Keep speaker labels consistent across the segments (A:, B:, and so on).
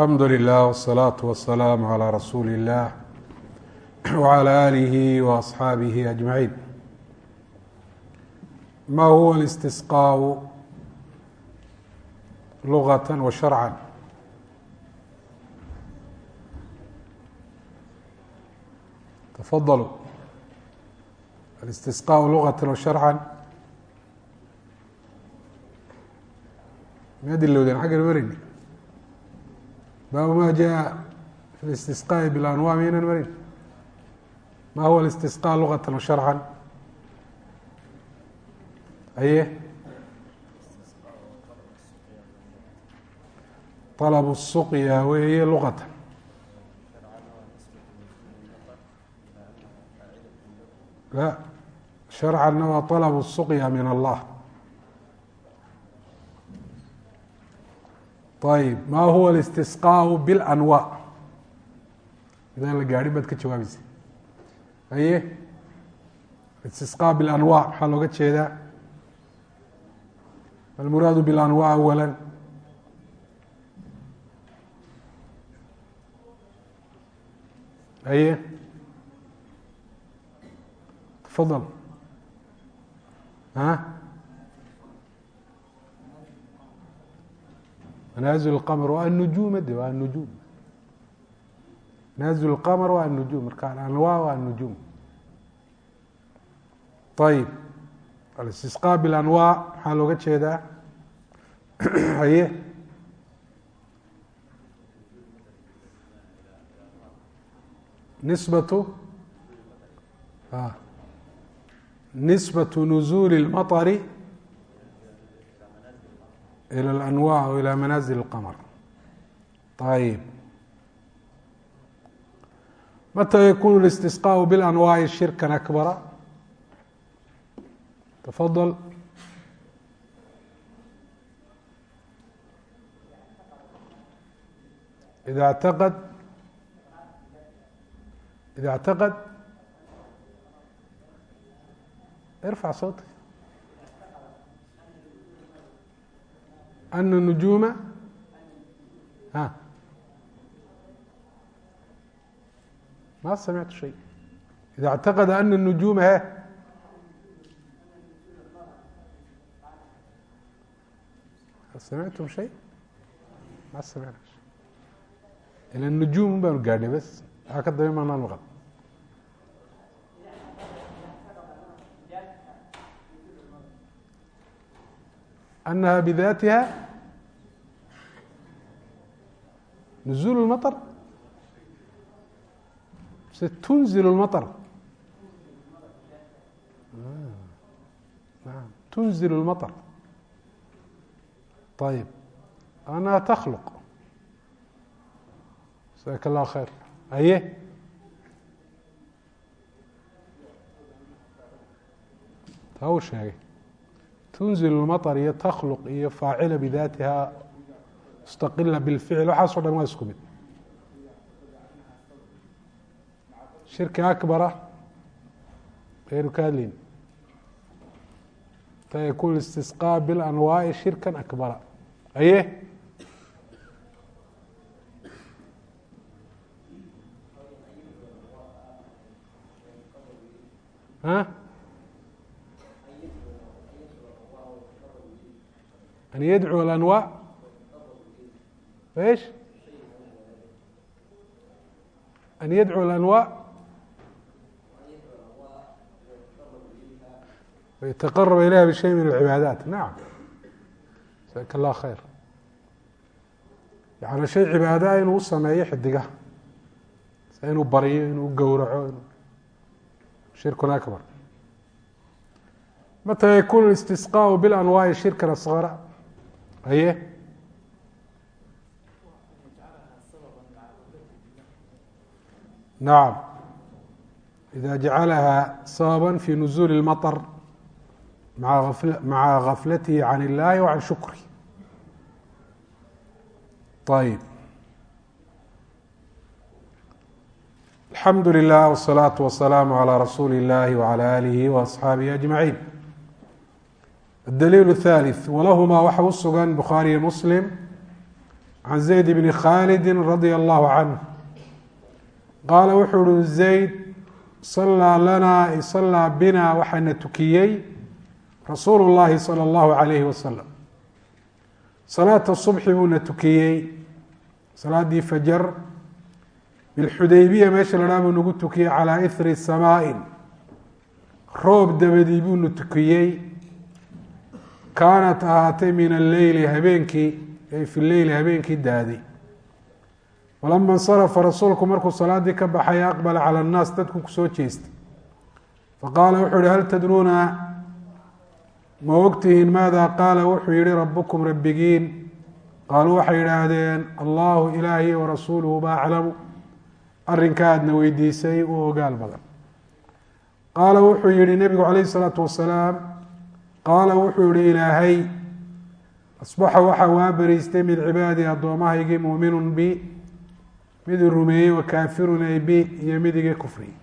A: alxamdu lilah wsalaatu wasalaamu calaa rasuuli illah wacalaa aalihi wa asxaabihi ajmaciin. Ma huwa listisqaau lugata wa sharcan? Tafadalu alistisqaau lugata wa sharcan? Maadilowdeen xaggan mareyni baabu ma jaءa fi اlistisqaaءi bilanwa miyaynan marin ma huwa اlistisqاء lugata wa sharca aye طلب السqya weeye lugata la sharcana waa طلب السqya min allah ayb ma huwa الاstisqاء bاlanwاء midaan la gaadhin baad ka jawaabaysa aye istisqاء bاlanwاع maxaa looga jeedaa almuraadu bاlanwاع awala aye tafadل a manaazilu lqamar waa anujuuma de waa anujuum manaazilu lqamar waa anujuum marka alanwaa waa anujuum ayib alistisqaa bilanwaa maxaa looga jeedaa haye nisbatu nisbatu nuzuuli اlmaطari ilى اlanwاع o ilى manaaزil الqmr ayb mata yakun اlistisqاء bilanwaaع shirka akbara تفضل إذا اعتقد إذا اعتقد ارفع صوتك أن النجوم ها ما سمعت شيء إذا اعتقد أن النجوم ها سمعتم شيء ما سمعنا شيء إلى النجوم baanu gaadhnay bس waxa ka dambe maanaan maqal أنها بذاتها نزول المطر تنزل المطر نعم تنزل المطر طيب أنها تخلق جزاك الله خير aye taa uu sheegay tunzil اlmaطr iyo takhluq iyo faacila bidaatiha mustaqila bilficl waxaaso dhan waa isku mid shirki akbara aynu ka hadlayn tayakun istisqaa bilanwaa'i shirka akbara aye a أن يدعو الأنواع ايش أن يدعو الأنواع ويتقرب إليها بشيء من العبادات نعم جزاك الله خير يعني shay cibaada inuu u sameeyo xidiga inuu baryo inuu gowraco shirk أكبر متى يكون الاsتisقاء بالأنواع شhirكa أصغر aye نعم إذا جعلها سببا في نزول المطر مع غفلته عن الله وعن شكره طيب الحمد لله والصلاة والسلام على رسول الله وعلى آله وأصحaaبه أجمعين الدليل الثالث ولهma waxa u sugan bخhaaرiyo mسلم can zayd bni khaalidi radia allahu canh qaala wuxuu uhi zayd sallaa lanaa sallaa bina waxaana tukiyey rasuulu llahi sala allahu calayhi wasalam salaata subxi buuna tukiyey salaaddii fajar bilxudaybiya meesha la dhaha buu nagu tukiyey calaa ithri samaain roob dabadii buunu tukiyey kaanat ahaatay min alleyli habeenkii fi leyli habeenkii daaday falama insarafa rasuulku markuu salaadii ka baxay aqbala cala annaas dadku ku soo jeestay. Faqaala wuxuu yihi hal tadruuna? Ma ogtihiin maada? Qaala wuxuu yihi rabukum rabbigiin. Qaaluu waxay yidhaahdeen allahu ilaahi warasuuluhu ba aclamu. Arrinka aadna weydiisay u ogaal badan. Qaala wuxuu yihi nebigu calayhi isalaatu wasalaam qaala wuxuu yihi ilaahay asbaxa waxaa waa beriistay mid cibaadii addoomahaygii muuminun bi mid rumeeyey wa kaafirun ay bi iyo mid iga kufriyey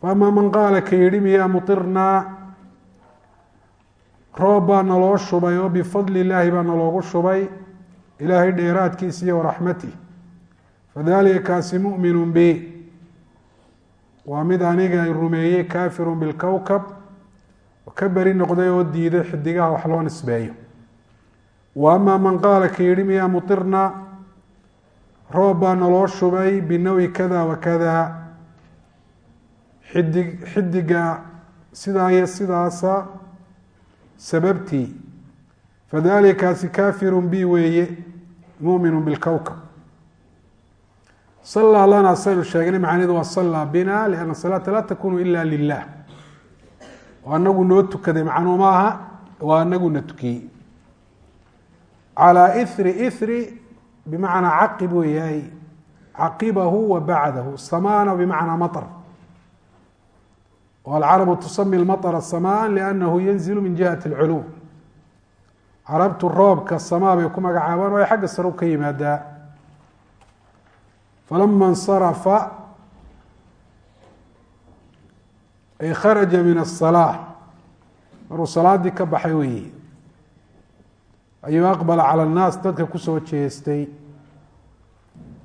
A: faamaa man qaala ka yidhi miyaa mutirnaa roob baa naloo shubay oo bifadli illaahi baa naloogu shubay ilaahay dheeraadkiisa iyo waraxmatih fadalika kaasi mu'minun bi. Waa mid aniga rumeeyey kaafirun bilkowkab oo ka beri noqday oo diiday xidigaha wax loo nisbeeyo. Wa amaa man qaala ka yidhi miyaa mutirna? Roob baa naloo shubay binawi kada wa kada. Xidig xidiga sidaa iyo sidaasa sababtii. Fadalikaasi kaafirun bi weeye muuminu bilkowkab sallaa lana saynu sheegnay macanidu waa sallaa bina lianna salaata laa takunu ila lilah anagu noo tukaday macnuu ma aha waa anaguna tukiyey calaa ithri ithri bimacnaa caqib weeyahay caqibahu wa bacdahu samana bimacnaa maطr alcarabu tusami lmaطra samaan liannahu yanzilu min jihati اlculuw carabtu roobka samaa bay ku magacaabaan oo ay xagga sare u ka yimaadaa falama اnsarafa ay kharaja min asalaa maruu salaadii ka baxay weeye. Ayuu aqbala cala annaas dadka ku soo jeestay.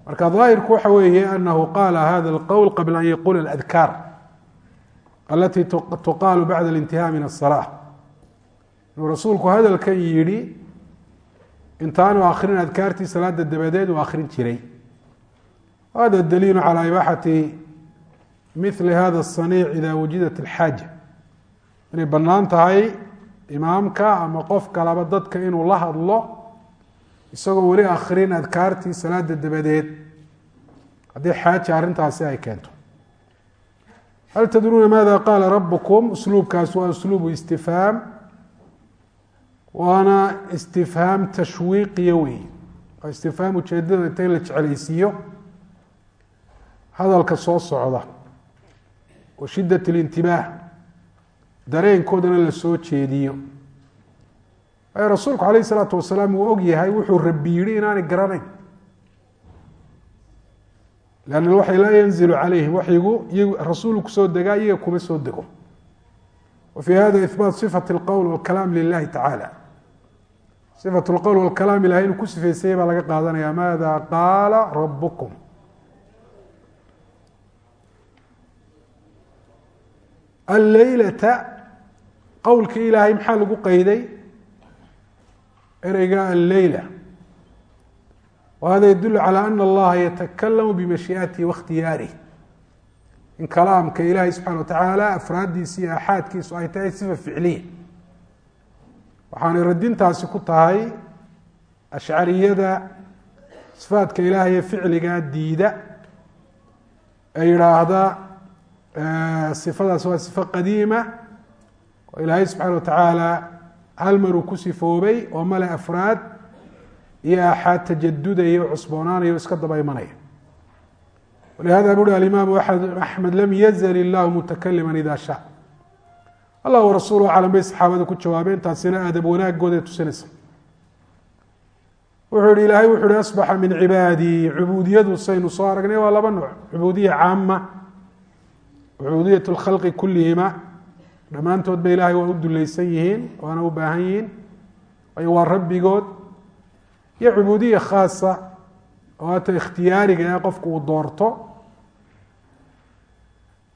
A: Marka daahirku waxa weeye anahu qaala hada alqowl qabla an yaquula aladkaar alati tuqaalu bacda alintihaa min asalaa inuu rasuulku hadalkan yidhi intaanu akrin adkaartii salaada dabadeed uu akrin jiray. Hada daliilu calaa ibaaxati mili hada الsaniic ida wujidat اlxaaja inay bannaan tahay imaamka ama qof kalaba dadka inuu la hadlo isagoo weli akrin adkaartii salaada dabadeed haddii xaaja arrintaasi ay keento hal tadruuna maada qaala rabukum usluubkaas waa usluubu istifhaam waana istifhaam tashwiiqiya wey waa istifhaam ujeedada inta in la jecelaysiiyo hadalka soo socda wa shidat اlintibaah dareenkoodana la soo jeediyo waayo rasuulku alayh الsalaatu wasalaam uu og yahay wuxuu rabi yihi inaanay garanayn lann alwaxy laa yanzilu calayhim waxyigu iyagu rasuulu kusoo degaa iyaga kuma soo dego wa fii hada ihbaat sifat اlqowl wاlkalaam lilahi tacala sifat اlqowl wاlkalaam ilahay inuu ku sifeysayay baa laga qaadanaya maada qaala rabukum alleylata qowlkii ilaahay maxaa lagu qeyday ereyga alleyla whada yadul calى ana allaha yatakalamu bimashiiatihi waاkhtiyaarih in kalaamka ilaahay subxana watacaala afraaddiisa iyo axaadkiisu ay tahay sifa ficliya. Waxaanay radintaasi ku tahay ashcariyada sifaadka ilaahay ficliga diida. Ee yidhaahda sifadaas waa sifo qadiima oo ilaahay subxaana watacaala hal maruu ku sifoobay oo male afraad iyo axaad tajadudaya o cusboonaanaya o iska daba imanaya walihada buri alimaamu axmed lam yazl illahu mutakalima ida sha allah warasuulu aclam bay saxaabada ku jawaabeen taasina adab wanaagooday tusinaysa wuxuu yihi ilaahay wuxu uhi asbaxa min cibaadii cubuudiyadu saynu soo aragnay waa laba nooc cubuudiya caama cubuudiyat lkhalqi kulihima dhammaantoodba ilahay waa u dulaysan yihiin waana u baahan yihiin. Waa rabbigood iyo cubuudiya khaasa oo hata ikhtiyaariga ee qofku uu doorto.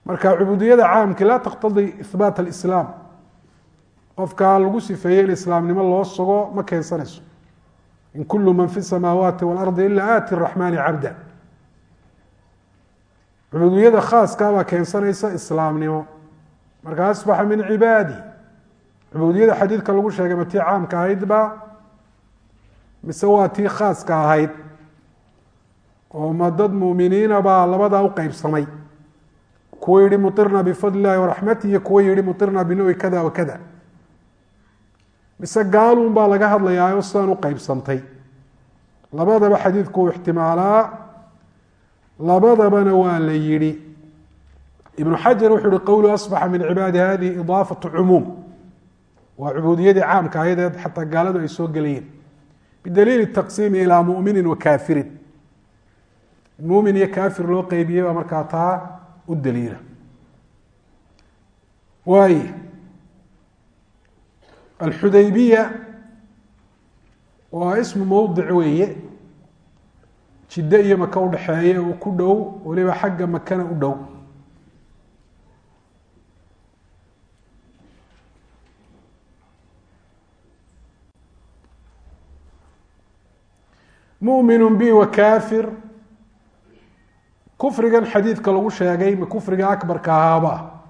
A: Marka cubuudiyada caamki laa taqtadi ihbaat alislaam. Qofka lagu sifeeyey in islaamnimo loo sugo ma keensanayso. In kulu man fi samaawaati waalardi ila aati raxmaani cabda cubuudiyada khaaska baa keensanaysa islaamnimo. Marka asbaxa min cibaadi. Cubuudiyada xadiidka lagu sheegay ma tii caamka ahayd ba? Mise waa tii khaaska ahayd? Oo ma dad muminiina baa labadaa u qeybsamay kuwa yihi muirna bifadli waraxmati iyo kuwa yihi muirna binawi kada wa kada. Mise gaalun baa laga hadlayaayo sidaan u qeybsantay labadaba xadiidku ixtimaalaa labadabana waa la yihi ibnu xajar wuxuu uhi qowlu asbaxa min cibaadi hadihi idaafatu cumuum. Waa cubuudiyadii caamka ayadeed xataa gaaladu ay soo gelayeen. Bidaliili taqsiimi ilaa muminin wa kaafirin. Mumin iyo kaafir loo qeybiyey baa markaa taa u daliila. Waay alxudaybiya waa ismu mowdic weeye jiddo iyo maka udhexeeye uu ku dhow waliba xagga makana u dhow. Mumin bi wa kaafir. Kufrigan xadiidka lagu sheegay ma kufriga akbarka ahaaba.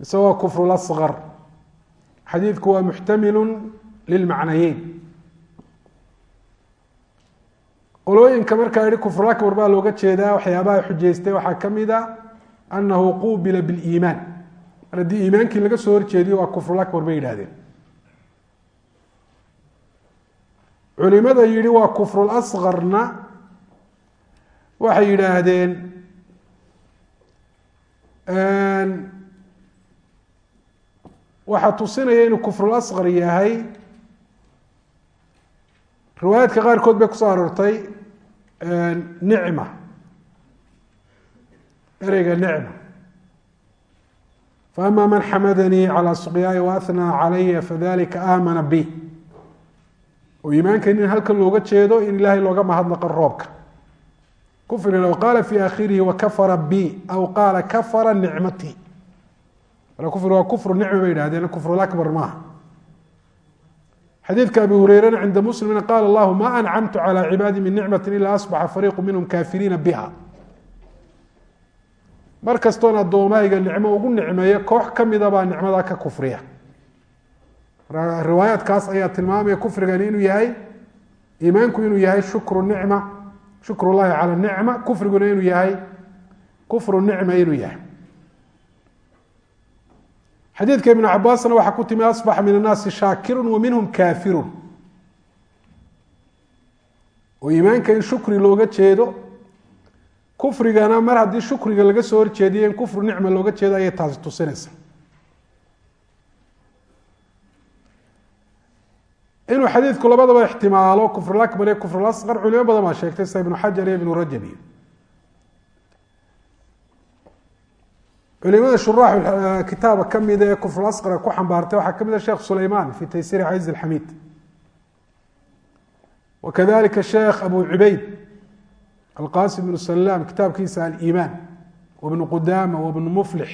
A: Mise waa kufru lasqar xadiidku waa muxtamilu lilmacnayeyn qolooyinka markaa yihi kufru akbar baa looga jeedaa waxyaabaha xujeystay waxaa ka mid a anahu qubila biliimaan. Mar haddii iimaankii laga soo horjeediyo waa kufru akbar bay yidhahdeen culimada yihi waa kufru lasqarna waxay yidhaahdeen waxaa tusinaya inuu kufrul asqar yahay. Riwaayaadka qaarkood bay ku soo aroortay nicma. Ereyga nicma. Faama man xamadanii calى suqyaaya waathnaa calaya fadalika aamana bi. Oo iimaanka in halkan looga jeedo in ilaahay looga mahadnaqo roobka. Kufri low qaala fi akhirihi wakafara bi aw qaala kafara nicmati. Kufri waa kufru nicma bay yidhahdeen kufrulakbar maaha xadiidka abi hureyrena cinda muslimina qaala allahu ma ancamtu calى cibaadi min nicmati ila asbaxa fariiqu minhum kaafiriina biha. Mar kastoon addoomayga nicmo ugu nicmeeyo koox kamida baa nicmadaa ka kufriya. Riwaayaadkaas ayaa tilmaamaya kufrigani inuu yahay iimaanku inuu yahay shukru nicma shukr llahi cala nicma kufriguna inuu yahay kufru nicma inuu yahay xadiidka ibn cabaasna waxaa ku timi asbaxa min annaasi shaakiru wa minhum kaafiru oo iimaanka in shukri looga jeedo kufrigana mar haddii shukriga laga soo horjeediyo in kufru nicma looga jeedo ayay taasi tusinaysa inuu xadiidku labadaba ixtimaalo kufrulakbar iyo kufrulasqar culimo badan baa sheegtay sida ibnu xajar iyo ibnu rajab. iyo culimada shuraax kitaaba kamida ee kufrulasqar ku xambaartay waxaa ka mid a sheekh sulayman fi taysiri caziz alxamiid wakadalika sheekh abu cubeyd alqasim ibnu salaam kitaabkiisa aliimaan wabnu qudama wabnu muflix.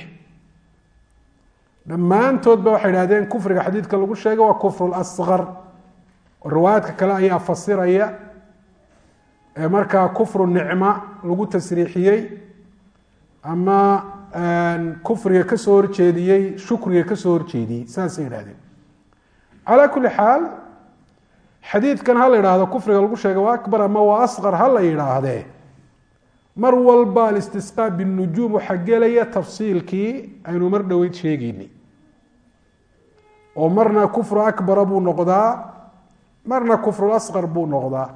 A: Dhammaantood ba waxay idhahdeen kufriga xadiidka lagu sheegay waa kufru lasqar riwaayaadka kale ayaa fasiraya ee markaa kufru nicma lagu tasriixiyey ama kufriga ka soo horjeediyey shukriga ka soo horjeediyey saasay yidhahdeen calaa kuli xaal xadiidkan ha la yidhaahdo kufriga lagu sheegay waa akbar ama waa asqar ha la yidhaahdee. Mar walba alistisqaa binujuum waxaa gelaya tafsiilkii aynu mar dhoweyd sheegeynay oo marna kufru akbara buu noqdaa marna kufru asqar buu noqdaa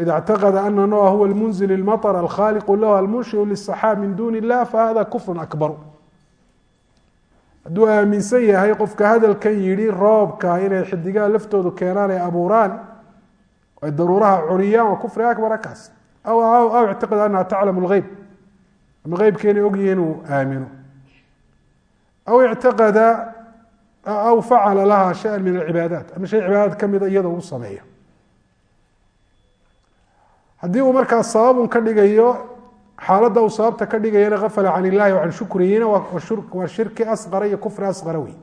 A: ida اctaqada ana noa huwa lmunzil اlmaطr alkhaliqu lahu almunshiu liلصaxaab min duni اllah fahada kufru akbaru hadduu aaminsan yahay qofka hadalkan yidhi roobka inay xidigaha laftoodu keenaan ay abuuraan ay daruuraha curiyaan waa kufri akbar akaas aw ictiqada anaha taclam اlgeyb ama eybka inay ogyihiin inuu aamino aw ictiqada aw facala laha shaya min alcibaadaat ama shay cibaadaad kamida iyadoo u sameeyo haddii uu markaas sababun ka dhigayo xaaladda uu sababta ka dhigayana afala can illahi can shukrihina waa shirki asqara iyo kufri asqara wey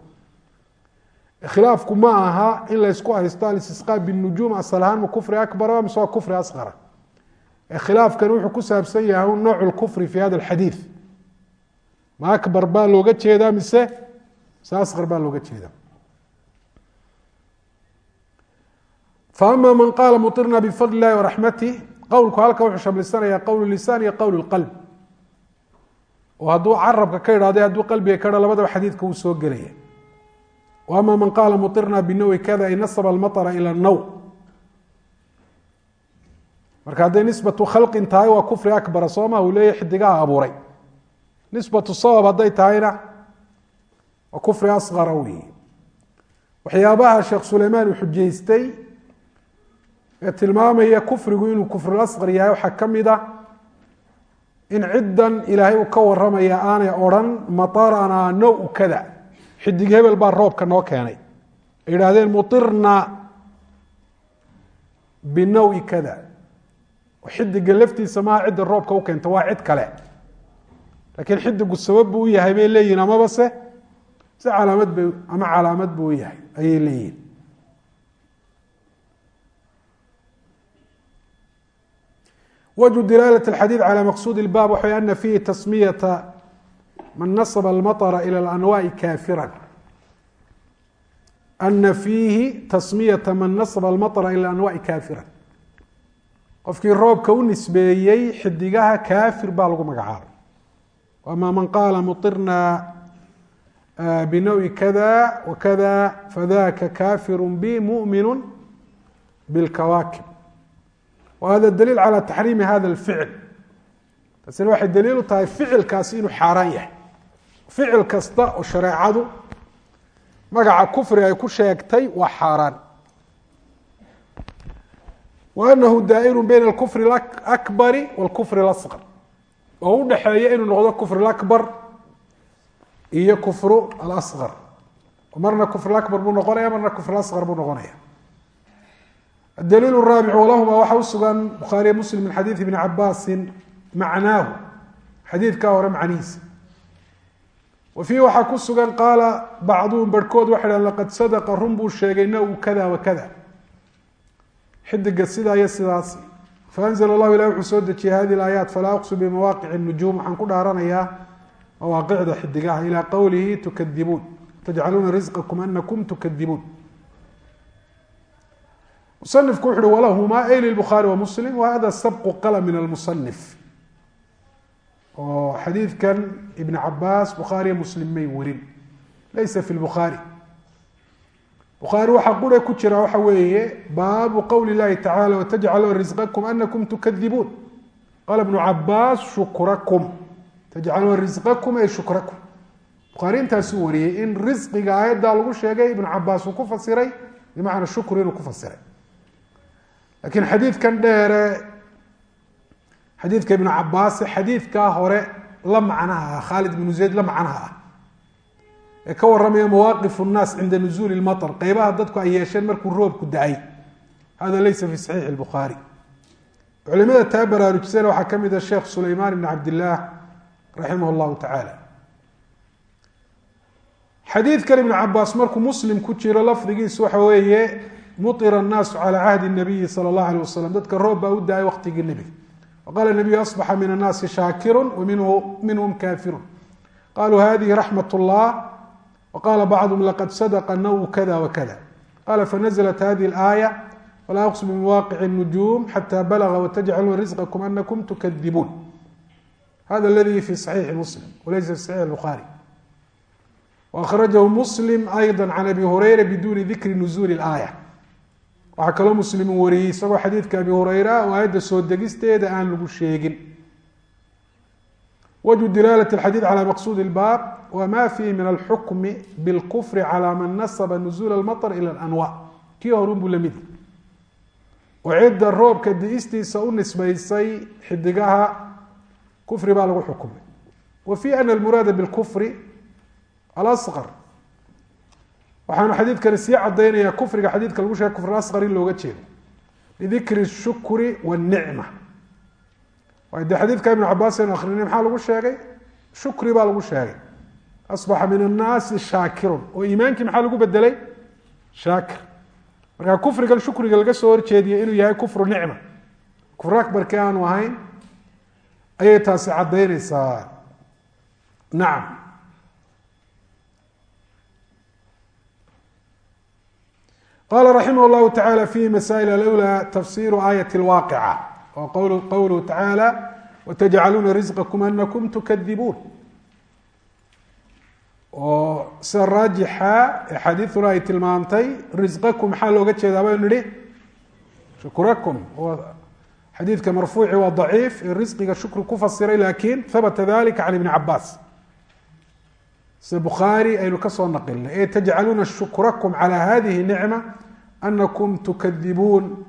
A: khilaafku ma aha in laysku haysto alistisqaa binujuum asal ahaan ma kufri akbara mise waa kufri asqara khilaafkan wuxuu ku saabsan yahay nooc lkufri fi hada alxadiid ma akbar baa looga jeedaa mise mise asqar baa looga jeedaa faama man qaala muirna bifadli illahi waraxmatih qowlku halka wuxuu shamlisanaya qowl lisaan iyo qowl qalb oo hadduu carabka ka idhahday hadduu qalbiga ka idha labadaba xadiidka wuu soo gelaya. Ama man qaala muirna binawi kada ay nasaba almaطra ila naw. Marka hadday nisbatu khalqin tahay waa kufri akbara sooma uu leeyahy xidigaha abuuray. Nisbatu sabab hadday tahayna waa kufri asqara weyi waxyaabaha sheekh sulaymaan uu ee tilmaamaya kufrigu inuu kufrul asqar yahay waxaa ka mid a in ciddan ilaahay uu ka waramaya aanay odrhan matarana now kada xidig hebel baa roobka noo keenay. Ay yidhaahdeen muirna binawi kada xidiga laftiisa maha cidda roobka u keenta waa cid kale. Laakiin xidigu sabab buu u yahay bay leeyihiin amaba se se calaamad bay ama calaamad buu u yahay ayay leeyihiin wجه dilaalة الxadيiث عalى maqsud الbab waxa ana fihi tasmiyaةa man nasba الmaطر ilى الأnwاء kafirا ana fiihi tasmiyaةa man nasba الmaطر ilى الأnwاءi kafirا qofkii roobka u nisbeeyey xidigaha kafir baa lagu magacaabay ama man qaala muطirna bnawi kada wakada fadaka kafir bi muؤmin bاlkawaakib whada daliil calى taxriimi hada اlficil taasina waxay daliil u tahay ficilkaasi inuu xaaraan yahay ficil kasta oo shareecadu magaca kufri ay ku sheegtay waa xaaraan wa anahu daa'iru bayna alkufri اakbari wاlkufri اlasqar oo u dhexeeya inuu noqdo kufr اakbar iyo kufru alasqar marna kufr akbar buu noqonaya marna kufr asqar buu noqonaya dliil raabic walahuma waxa u sugan bukhaariy muslim min xadiidi bni cabaasin macnaahu xadiidkaa hore macnihiisa wa fiihi waxaa ku sugan qaala bacduhum barhkood waxay dhahen laqad sadaqa run buu sheegay nawu kada wa kada xidiga sidaa iyo sidaas faanzla llahu ilahi wuxuu soo dejiyey hadihi laayaat falaa aqsu bimawaaqici اnujuum waxaan ku dhaaranayaa mawaaqicda xidigaha ilaa qowlihi tukadibuun tajcaluuna risqakum anakum tukadibuun musanifku wuxu uhi walahuma ay lilbukhaari wamuslim wahada sabqu qala min almusanif oo xadiidkan ibn cabaas bukhaariyo muslim may warin. Laysa fi lbukhaari bukhaari waxaa qura ku jira waxa weeye baabu qowli llahi tacala watajcaluu risqakum anakum tukadibuun qala ibnu cabaas shukrakum. Tajcaluuna risqakum ay shukrakum. Bukhaari intaasuu wariyey in risqiga aayaddaa lagu sheegay ibnu cabaas uu ku fasiray bimacna shukr inuu ku fasiray lakiin xadiidkan dheere xadiidka ibnu cabaase xadiidkaa hore la macnaha ah khaalid ibnu zayd la macnaha ah ee ka waramaya mawaaqif nnaas cinda nuzuuli lmaطr qeybaha dadku ay yeesheen markuu roobku da'ay. Hada laysa fi saxiixi lbukhaari culimada taa baraarujisana waxaa ka mid a sheekh sulaymaan ibn cabdillaah raximah llahu tacaala xadiidkan ibnu cabaas markuu muslim ku jiro lafdigiisu waxa weeye muطira الnaasu calى cahdi الnabiyi salى اllah alيه waslm dadka roob baa u da-ay waqtigii nebiga waqala nabiyu asbaxa min الnaasi shaakiru minhum kafiru qaluu hadihi raxmat اllah waqala bacduhm laqad sadqa naw kada wakada qala fanazlat hadihi اlaaya walaa aqsm bimawaaqic الnujum xata balga watajcaluuna risqakum anakum tukadibuun hada aladi fi صaxiixi muslim walaysa fi saxiix الbukhaari waأkhrajahu muslim ayضa can abi hurayra biduni dikri nuzuuli اlaaya waxaa kaloo muslim uu wariyey isagoo xadiidka abi hureyra oo aayadda soo degisteeda aan lagu sheegin wجه dilaalة الxadيiث عlى maqsud الbab wma fihi min اlxukmi bاlkfr عlى man nasba نزul الmaطر ilى الأnwاء kii horun buu lamid oo cidda roobka diistiisa u nisbaysay xidigaha kufri baa lagu xukumay wa fi ana اlmuraada bاlkfr alasqr waxaanu xadiidkani sii cadaynayaa kufriga xadiidka lagu sheegay kufr asqar in looga jeedo. Lidikri shukri wanicma waayo dee xadiidka ibnu cabaas aynu akrinay maxaa lagu sheegay? Shukri baa lagu sheegay. Asbaxa min annaasi shaakirun. Oo iimaankii maxaa lagu bedelay? Shaakir. Marka kufrigan shukriga laga soo horjeediya inuu yahay kufru nicma kufr akbarkii aanu ahayn? Ayay taasi caddaynaysaa. Nacam qala raximah llahu tacala fihi masail alwlaa tafsiru aayat lwaaqica oo qowluhu tacaala watajcaluuna risqakum anakum tukadibuun oo sida raajixa ee xadiiduna ay tilmaamtay risqakum maxaa looga jeedaa baynu nidhi shukurakum oo xadiidka marfuuci waa daciif ee risqiga shukri ku fasiray laakiin habata dalika can ibni cabaas sida bukhaari aynu ka soo naqilnay e tajcaluuna shukrakum calى hadihi nicma anakum tukadibuun.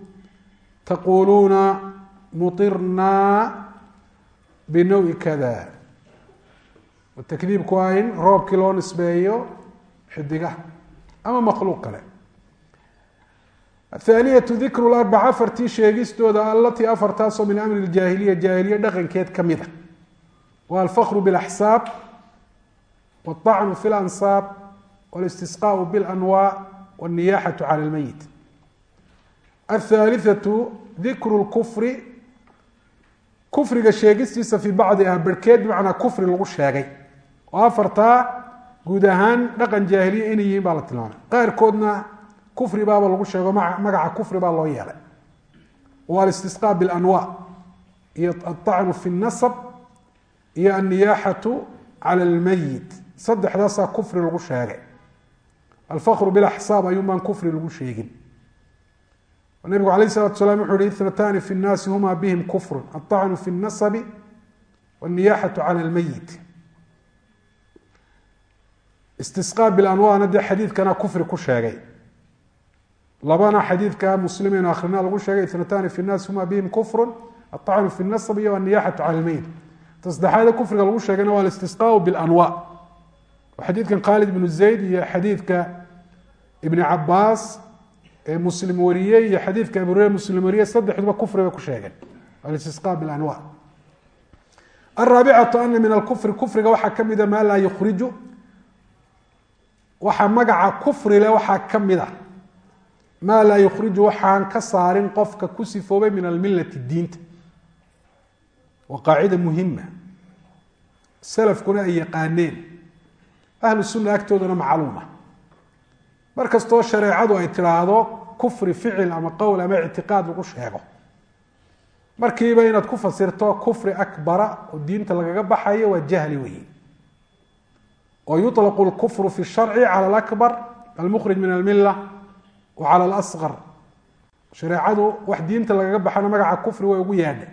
A: Taquluuna muطirna binawi kada takdiibku waa in roobkii loo nisbeeyo xidigaha ama makhluuq kale. Athaaniyatu dikru larbaca afartii sheegistooda alatii afartaasoo min amri ljaahiliya jaahiliya dhaqankeed ka mid a. Wa alfakru bilaxsaab wاطacnu fi lansaab wاlistisqaء biاlanwaa wاniyaxaة calى اlmeyit aلthaaliثaةu dikru اlkufri kufriga sheegistiisa fii bacdiha berhkeed bimacnaa kufri lagu sheegay oo afartaa guud ahaan dhaqan jaahiliya inay yihiin baa la tilmaamay qaarkoodna kufri baaba lagu sheego magaca kufri baa loo yeelay wa alistisqاء biاlanwaa iyo aلطacnu fi الnasb iyo الniyaxaةu calى اlmeyit saddexdaasaa kufri lagu sheegay. Alfakru bilaxsaab ayuunbaan kufri lagu sheegin. Nabigu alayh salatu salaam wuxu uhi itnataani fi nnaasi huma bihim kufrun aacnu fi nasabi waniyaxatu cala lmeyit istisqaa bilanwana dee xadiidkana kufri ku sheegay. Labana xadiidka muslimeynu akhrina lagu sheegay itnataani fi nnaasi huma bihim kufrun aacnu fi nasabi iyo aniyaxatu cala lmeyit tasaddexaade kufriga lagu sheegayna waa alistisaau bilanwa xadiidkan khaalid bnu zayd iyo xadiidka ibni cabaas ee muslim wariyey iyo xadiidka abu hurere muslim wariyey saddexduba kufri bay ku sheegeen. Alistisqa bilanwa. Araabicatu ana min alkufri kufriga waxaa kamida maa laa yukhriju waxaa magaca kufri le waxaa ka mid a maa laa yukhriju waxaan ka saarin qofka ku sifoobay min almilati diinta. Waa qaacida muhima ay yaqaaneen ahlu sunna agtoodana macluuma mar kastoo shareecadu ay tidhaahdo kufri ficil ama qowl ama ictiqaad lagu sheego markiiba inaad ku fasirto kufri akbara oo diinta lagaga baxayo waa jahli weyi oo yuطlaqu اlkufru fi الsharci calى اlakbar almukhrij min almila wa calى اlasqar shareecadu wax diinta lagaga baxana magaca kufri way ugu yaadha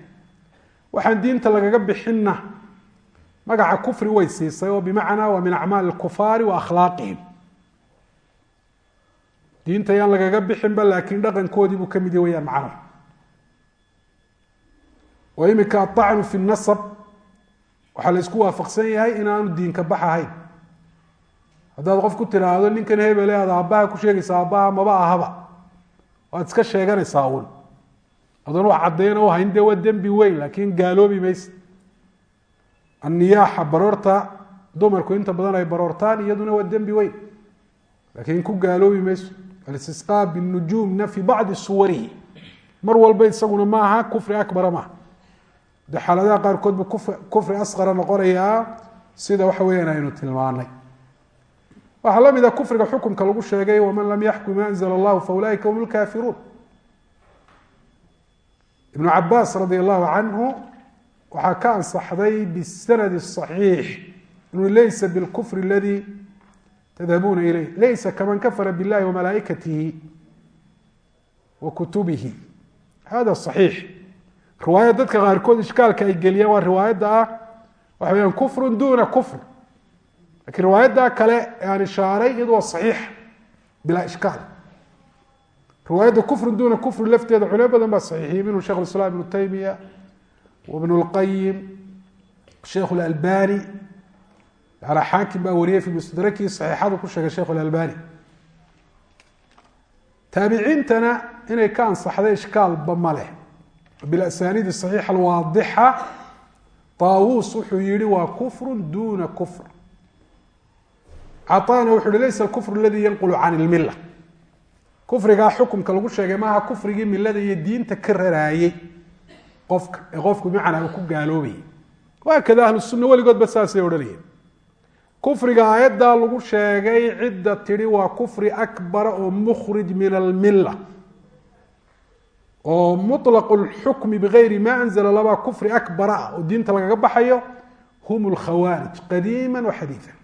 A: waxaan diinta lagaga bixinna magaca kufri way siisay oo bimacnaa waa min acmaali اkufaari wa akhlaaqihim. Diinta lagaga bixinba laakiin dhaqankoodii buu ka mid ya weyaan macno oo imika aطacnu fi nasab. Waxaa la isku waafaqsan yahay inaanu diinka bax ahayn. Haddaad qof ku tiraahdo ninkan hebel aad aabbaha ku sheegaysa aabbaha maba ahaba. Waad iska sheeganaysaa uun. Adoon wax caddayn u hayn dee waa dembi weyn laakiin gaaloobi mayse anniyaaxa baroorta dumarku inta badan ay baroortaan iyaduna waa dembi weyn. Laakiin ku gaaloobi mayso. Alistisqaa binujuumna fi bacdi suwarihi. Mar walba isaguna ma aha kufri akbara maaha de xaaladaha qaarkood buu kufri asqara noqonayaa sida waxa weyaan aynu tilmaanay. Waxaa la mid a kufriga xukumka lagu sheegay waman lam yaxkum anzla allahu faulaئika hum lkafiruun ibnu cabaas radi allahu canhu waxaa ka ansaxday bisanadi صaxiix inuu laysa bilkufr aladi tadhabuuna ilayh laysa kaman kafara biاllahi wamalaa'ikatihi wa kutubihi hada صaxiix riwaayad dadka qaarkood ishkaalka ay geliyaan waa riwaayadda ah waxa weyaan kufru duna kufr lakiin riwaayadda kale ee aan ishaaray iyadu waa صaxiix bilaa ishkaal riwaayadda kufru duna kufri lafteeda culimo badan baa saxiixiyey minhu shekh islam ibnu taymiya wbn اlqayim sheikh اlalbani ala xaakim baa wariyey fi mustadraki صaxiixadu ku sheegay sheikh اlalbani taabiciintana inay ka ansaxday ishkaalba ma leh bilasaniidi saxiixa alwaadixa taawuus wuxuu yihi waa kufru duna kufr caطaana wuxu uhi laysa alkufr aladii yanqulu can ilmila kufrigaa xukumka lagu sheegay maaha kufrigii milada iyo diinta ka raraayey qofka ee qofku macnaa ku gaaloobaya waakada ahlu sunna weligood ba saasay odhanayeen. Kufriga aayaddaa lagu sheegay cidda tidhi waa kufri akbara oo mukhrij min almilla. Oo mulaqu lxukmi bigayri maa anzala labaa kufri akbara ah oo diinta lagaga baxayo hum lkhawaarij qadiima wa xadiia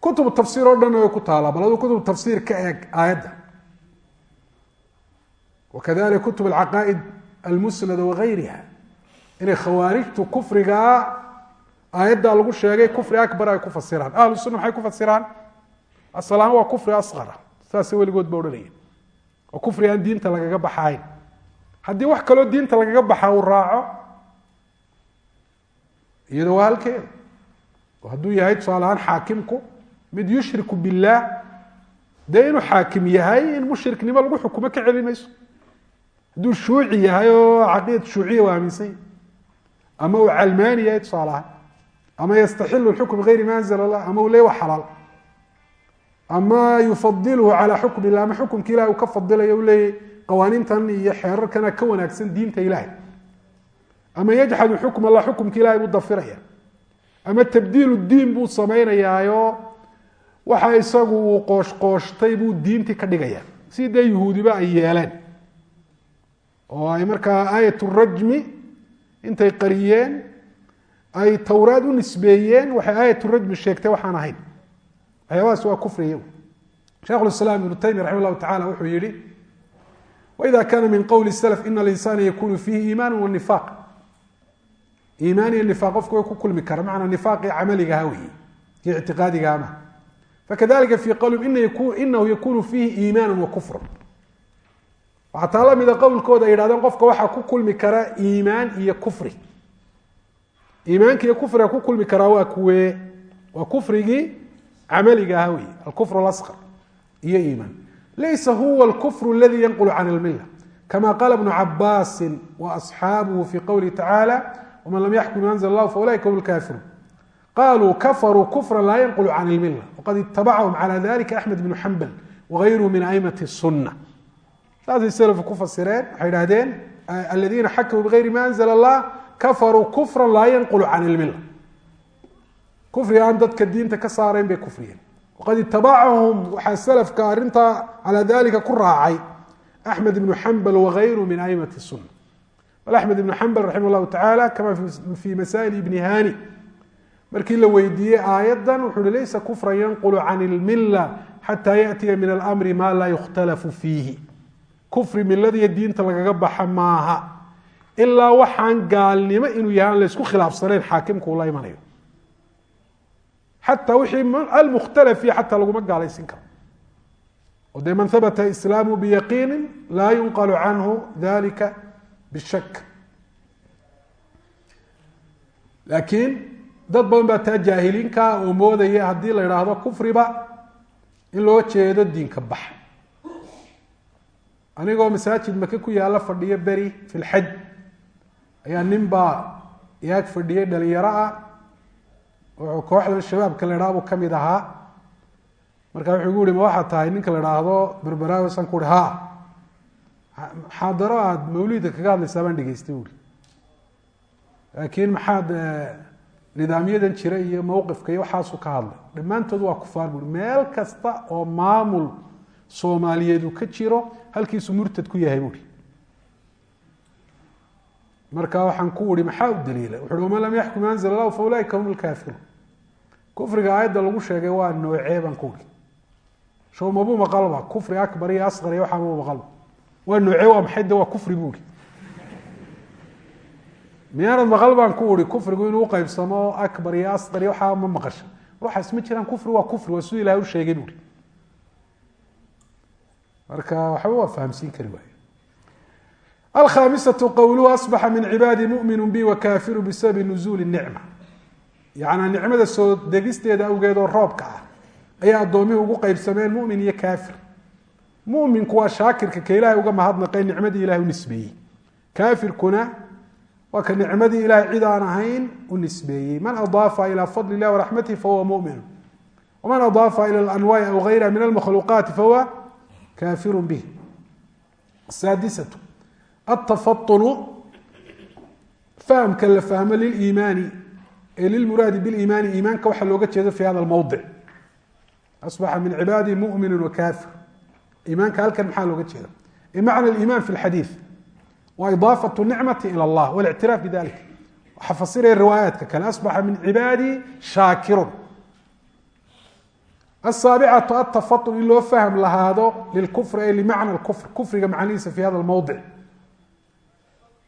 A: kutub tafsiir oo dhan way ku taala bal aduu kutub tafsiir eeg aayadda wakadalika kutub alcaqaa'id almusnada wagayriha inay khawaarijtu kufrigaa aayaddaa lagu sheegay kufri akbar ay ku fasiraan ahlu sunna maxay ku fasiraan asalahaan waa kufri asqara saasay weligood ba odhanaya oo kufri aan diinta lagaga baxayn haddii wax kaloo diinta lagaga baxa uu raaco iyado waa halkeeda hadduu yahay tusaale ahaan xaakimku mid yushriku billaah dee inuu xaakim yahay in mushriknimo lagu xukumo ka celi mayso hadduu shuuci yahay oo caqiida shuuciya u aaminsan ama uu calmaani yahay tusaale ahaan. Ama yastaxilu xukm bigayri ma anzla lah ama uu le wa xalaal. Ama yufadilhu calaa xukm illah ama xukumka ilahi uu ka fadilayo u leeyahy qawaaniintan iyo xeerarkana ka wanaagsan diinta ilahay ama yajxadu xukm allah xukumka ilahay buu dafiraya. Ama tabdiilu diin buu samaynayaayo waxa isagu uu qooshqooshtay buu diintii ka dhigaya si dee yuhuudiba ay yeeleen oo ay markaa aayat rajmi intay qariyeen ay towraad u nisbeeyeen waxay aayat rajmi sheegtay waxaan ahayn. Waxyaabahaas waa kufriya shekh islaam ibnu taymiya raxima llahu tacala wuxuu yihi waida kana min qowli slf ina alinsana yakunu fiihi iiman wanifaq iimaan iyo nifaaq qofku way ku kulmi kara macnaa nifaaqii camaligaha weyi iyo ictiqaadigaha ma fakadalika fi qowlihim inahu yakunu fiihi iimaan wa kufr waxaa taa la mida qowlkooda ay yidhahdeen qofka waxaa ku kulmi kara iimaan iyo kufri iimaanka iyo kufriga ku kulmi karaa waa kuwee waa kufrigii camaliga aha wey alkufr اlasqar iyo iimaan laysa huwa alkufr aladi yanqulu can اlmila kama qala bnu cabaasi waasxaabuhu fi qowlihi tacala wman lam yaxkum anzl اllah faulaika hum lkafiruun qaluu kafaruu kufra laa yanqulu can اlmila waqad itabacahum calى dalika axmed bnu xambal wagayruhu min aimati الsuna saasay slfu ku fasireen waxay idhahdeen aladiina xakamuu bigayri ma anzl اllah kafaruu kufra laa yanqulu can اlmila kufriga aan dadka diinta ka saarayn bay kufriyeen waqad itabacahum waxaa salafka arintaa calaa dalika ku raacay axmed ibnu xambal wagayru min aimati suna bal axmed ibnu xambal raximah llahu tacaala kama fi masaa'il ibni hani markii la weydiiyey aayaddan wuxu uhi laysa kufran yanqulu can ilmila xataa yaatiya min alamri ma laa yukhtalafu fiihi kufri miladiiyo diinta lagaga baxa maaha. Ilaa waxaan gaalnimo inuu yahay aan laysku khilaafsanayn xaakimku ula imanayo. Xataa wixii almukhtalaf iyo xataa laguma gaalaysin karo. Oo man habata islaamu biyaqiini laa yunqalu canhu dalika bishak laakiin dad badan baa taa jaahiliinka oo moodaya haddii la idhaahdo kufriba in loo jeedo diinka bax anigoo masaajid maka ku yaalla fadhiyo beri fi lxaj ayaa nin baa yaag fadhiyey dhalinyaro ah wuxuu kooxdan shabaabka la idhaha buu ka mid ahaa. Marka wuxuu igu yihi ma waxaa tahay ninka la idhaahdo berberaawi san ku uhi ha muxaadaro aada mawlida kaga hadlaysaa? Baan dhegeystay buuri laakiin maxaad nidaamyadan jira iyo mowqifka iyo waxaasuu ka hadlay. Dhammaantood waa kufaar buuri meel kasta oo maamul soomaaliyeed uu ka jiro halkiisuu murtad ku yahay buuri marka waxaan ku uri maxaa u daliila? Wuxu waman lam yaxkum anzl lahu fa hum lkaafiruun kufriga aayadda lagu sheegay waa noocee baan ku uri show mabuu maqalba kufri akbar iyo asqar iyo waxaa mabuu maqalba waa noocee waa maxay de waa kufri buuri miyaanad maqal baan ku uri kufrigu inuu uqeybsamo akbar iyo asqar iyo waxaa ma maqasha. Waxaas ma jiraan kufri waa kufri waa siduu ilahay u sheegay buuri marka waxba waa fahamsiin kari waay alkhaamisau qowluhu asbaxa min cibaadii muminu bi wa kaafiru bisababi nuzuuli nicma. Yacnaa nicmada soo degisteeda awgeed oo roobka ah ayaa addoommihii ugu qaybsameen mumin iyo kaafir. Muminku waa shaakirka ka ilaahay uga mahadnaqay nicmadii ilahay u nisbeeyey. Kaafirkuna waa ka nicmadii ilahay cid aan ahayn u nisbeeyey. Man adaafa ilaa fadli ilah waraxmatihi fahuwa muminu waman adaafa ila alanwaa'i aw hayra min almakhluuqaati fahuwa kaair bih saadisa atafaulu fahamka la fahmo liliimaani ee lilmuraadi biliimaani iimaanka waxaa looga jeedo fi hada mawdic asbaxa min cibaadi muminu wakaafir iimaanka halkan maxaa looga jeeda macna iiman fi xadii wa idaafatu nicmati ilى allah wاlictiraaf bidalik waxaa fasiraya riwaayaadka kale asbaxa min cibaadii shaakirun asaabicatu atafaun in loo fahm lahaado lilkufri ay limacna kufr kufriga macnihiisa fi hada mowdic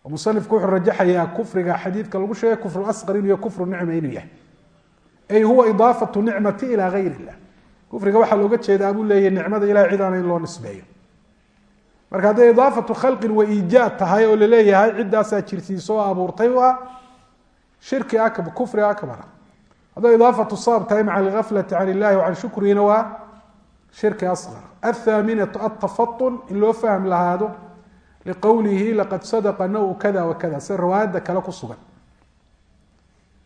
A: musanifku wuxuu rajaxayaa kufriga xadiidka lagu sheegay kufru asqar inuu yahy kufru nicma inuu yahay ay huwa idaafatu nicmati ilaa gayr illah kufriga waxaa looga jeedaa buu leeyahy nicmada ilahay cid aana in loo nisbeeyo marka hadday idaafatu khalqin wa iijaad tahay oo la leeyahay ciddaasaa jirsiiso abuurtay u shirki akbar kufri akbara hadday idaafatu sabab tahay maca algaflati can illahi wa can shukrihina waa shirki asqar athaaminatu atafatun in loo fahm lahaado liqowlihi laqad sadaqa naw kada wakada sida riwaayadda kale ku sugan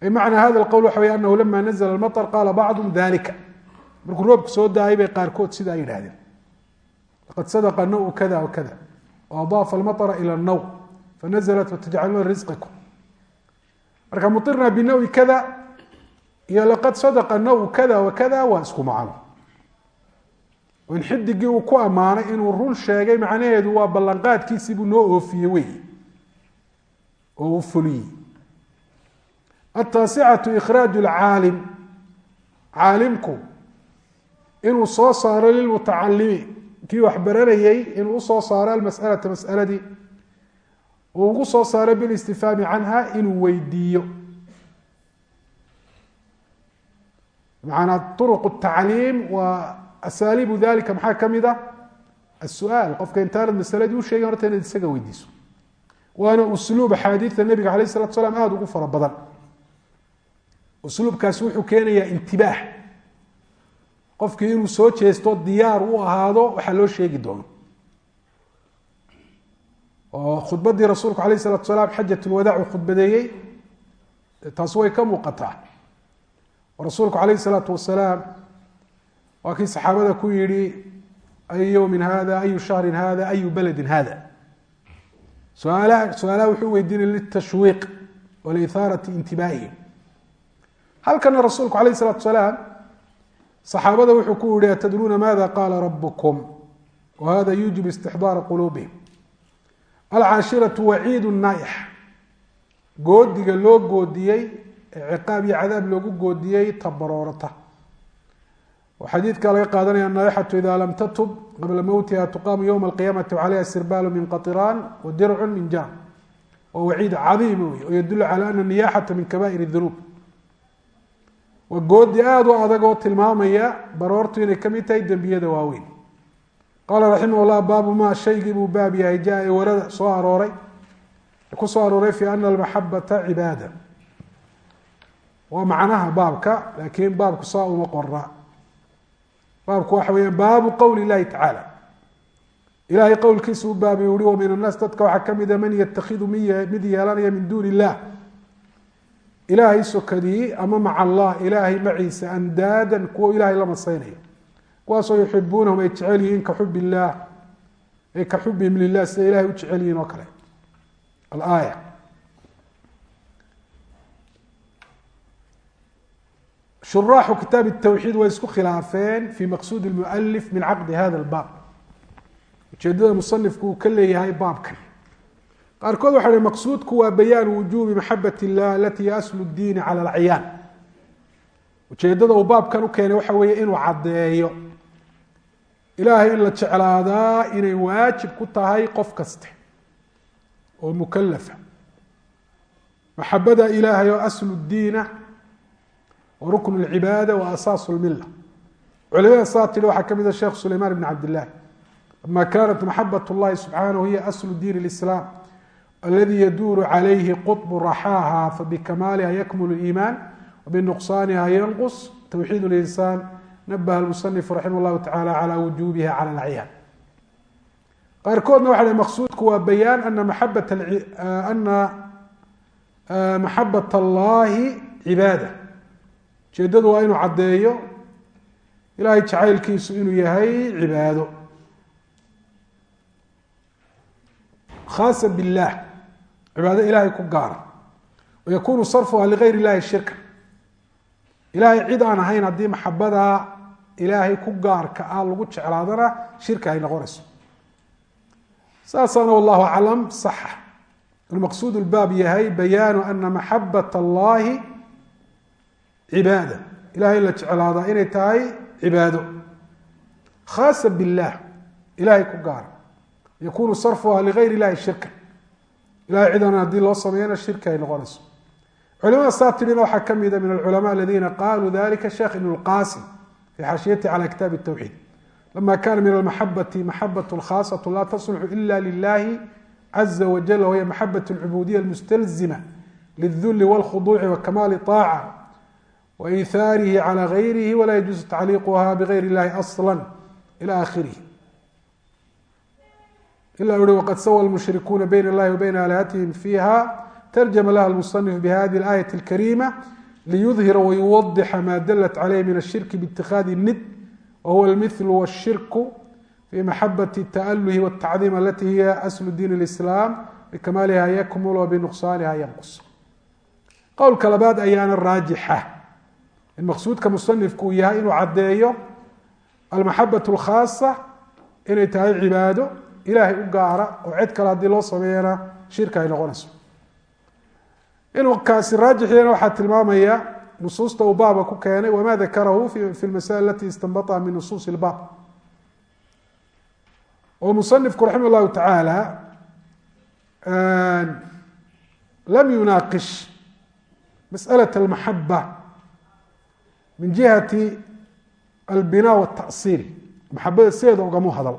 A: ay macnaa hada qowl waxa wey anahu lama nazla almaطr qaala bacdum dalika markuu roobku soo daayay bay qaarkood sidaa yidhahdeen laqad sadaqa naw kada wakada waadaafa almaطra ilى اnaw fanazlat watajcaluuna risqakum marka muirna binawi kada iyo laqad sadaqa naw kada wakada waa isku macno. In xidigii uu ku ammaanay inuu run sheegay macnaheedu waa ballanqaadkiisii buu noo oofiyey wey. Oo uu fuliyey. Ataasicatu ikhraaju lcaalim caalimku inuu soo saaro lilmutacalimi kii wax baranayey inuu u soo saaro almas'alata mas'aladii. Uu ugu soo saaro bilistifhaami canha inuu weydiiyo macanaa uruq tacliim waa asaaliibu dalika maxaa ka mid a asuaal qofka intaanad masaladii usheegin horta inaad isaga weydiiso waana usluub axaadiida nabiga alayh salatu salaam aada ugu fara badan usluubkaasi wuxuu keenayaa intibaax qofkii inuu soo jeesto diyaar u ahaado waxaa loo sheegi doono oo khudbadii rasuulku alayh salatu salaam xajat lwadaac uu khudbadeeyey rasuulku alayh salaatu wasalaam waa kii saxaabada ku yihi ayu yowmin hada ayu shahrin hada ayu beledin hada suaal su'aalaha wuxuu weydiinay litashwiiq walihaarati intibaa'ihim halkana rasuulku alayh salaatu wasalaam saxaabada wuxuu ku yihi atadruuna maada qaala rabukum wahada yujib istixdaara quluubihim? Alcaashiratu waciidu naa'ix goodiga loo goodiyey ciqaab iyo cadaab loogu goodiyey tabaroorata. Xadiidka laga qaadanaya anaaixatu ida lam tatub qabla mowtiha tuqaamu ywma alqiyamati calayha sirbaalu min qaطiraan wa dircu min jar waa waciid cadiima wey oo yadulu cala ana niyaxata min kabaa'ir dunuub. Waa goodi aada u adag oo tilmaamaya baroortu inay ka mid tahay dembiyada waaweyn. Qaala raximah llah baabu ma shaygii buu baab yahay jaa warada soo arooray. Ku soo arooray fi ana almaxabata cibaada waa macnaha baabka laakiin baabku saa uma qora baabku waxa weya baabu qowli اllahi tacaala ilahay qowlkiisa u baabay uhi wa min annaas dadka waxaa kamida man yatakhidu mid yeelanaya min duuni illah ilaahay sokadii ama maca allah ilaahay maciisa andaadan kuwo ilahay la masaynaya kuwaasoo yuxibuunahum ay jecel yihiin ka xub illaah ay ka xubihim lilah sida ilahay u jecel yihiin oo kale. Alaaya shuraaxu kitaab الtawxiid way isku khilaafeen fi maqsuud اlmualif min caqdi hada اlbaab ujeedada musanifku uu ka leeyahay baabkan qaarkood waxa hi maqsuudku waa bayaanu wujuubi maxabat اllah alati hiya aslu اdiini cala اlcyaan ujeedada uu baabkan u keenay waxa weeye inuu caddeeyo ilaahay in la jeclaadaa inay waajib ku tahay qof kaste oo mukalafa maxabada ilaahay oo aslu diina rukn اcibaada wa asaasu lmila culimada saa tiri waxaa ka mida sheekh sulayman bn cabd lah lama kanat maxabat اllahi subxanahu hiya aslu diin اlislaam aladi yaduuru calayhi qطb raxaaha fabikamaaliha yakmul اiimaan wabinuqsaaniha yanqus towxiid اlinsaan nabaha lmusanifu raximah llahu tacala calaa wujuubiha cala alacyan qaarkoodna waxa maqsuudku waa bayaan ana maxabat ana maxabat allahi cibaada ujeedadu waa inuu caddeeyo ilahay jacaylkiisu inuu yahay cibaado. Khaasa biاllah cibaado ilahay ku gaara wayakunu sarfuha ligayr illahi shirka. Ilahay cid aan ahayn haddii maxabadaa ilaahay ku gaarka ah lagu jeclaadana shirka ay noqonayso. Saasaana wallahu aclam saxa inuu maqsuud lbaab yahay bayaanu ana maxabat allahi cibaada ilahay la jeclaadaa inay tahay cibaado khaasa biاllah ilahay ku gaara yakunu sarfuha ligayr illahi shirka ilahay cidan haddii loo sameeyana shirki ay noqonayso culimada saa tirina waxaa ka mida min alculama aladiina qaluu dalika sheekh ibn اlqasim fi xaashiyati cala kitaab الtawxiid lama kana min almaxabati maxabat khaasaة la taslxu ila lilahi caza wajal wahiy maxabat اlcubudiya اlmustalzima lلduli wاlkhuduuci wakamaali طaaca waihaarihi calى gayrihi wala yajuuzu tacliiquha bgayr اllahi asla ila akhirihi ila ui wqad sawa lmushrikuuna bayna اllahi wa bayna alihatihim fiiha tarjama laha lmusanif bihadihi اlaayati اlkarima liyudhira wayuwadixa ma dalat caleyh min ashirki biاtikhaadi nid wahuwa almithlu wاshirku fi maxabati الta'aluhi wالtacdiim alati hiya aslu diin اlislaam bikamaaliha yakmul wa binuqsaaniha yanqus qowlka labaad ayaana raajixa in maqsuudka musanifku uu yahay inuu caddeeyo almaxabat alkhaasa inay tahay cibaado ilaahay u gaara oo cid kale haddii loo sameeyana shirka ay noqonayso inuu kaasi raajix waxaa tilmaamaya nusuusta uu baaba ku keenay wamaa dakarahu fi lmasa'il alati istanbataa min nusuusi ilbaab oo musanifku raximah llahu tacaala lam yunaaqish mas'alata almaxaba min jihati albina watasil maxabada sideeda ogamuu hadal.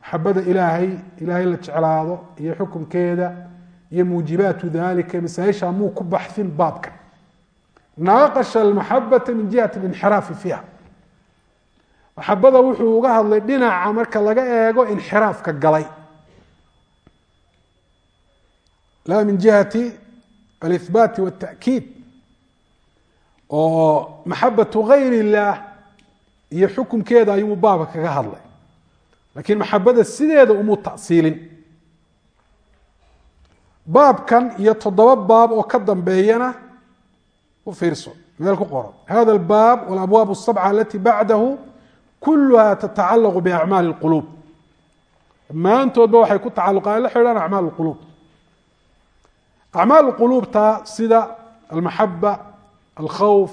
A: Maxabada ilaahay ilaahay la jeclaado iyo xukunkeeda iyo muujibaatu dalika masaaisha muu ku baxfin baabka naaqasha almaxabata min jihati linxiraafi fiiha. Maxabada wuxuu uga hadlay dhinaca marka laga eego inxiraafka galay. La min jihati alihbaati watakiid oo maxabatu gayr اllah iyo xukunkeeda ayuu baabka kaga hadlay lakiin maxabada sideeda umuu tasiilin baabkan iyo toddoba baab oo ka dambeeyana u fiirso meel ku qoran hada albaab walabwaab الsabca alati bacdahu kuluha tatacalaqu biacmaali اlquluub dhammaantoodba waxay ku tacaluqaan la xidhaan acmaal اlquluub acmaal quluubta sida almaxaba alkhawf